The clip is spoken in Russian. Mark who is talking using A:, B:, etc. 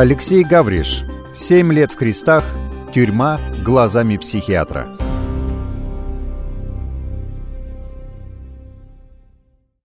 A: Алексей Гавриш. «Семь лет в крестах. Тюрьма глазами психиатра».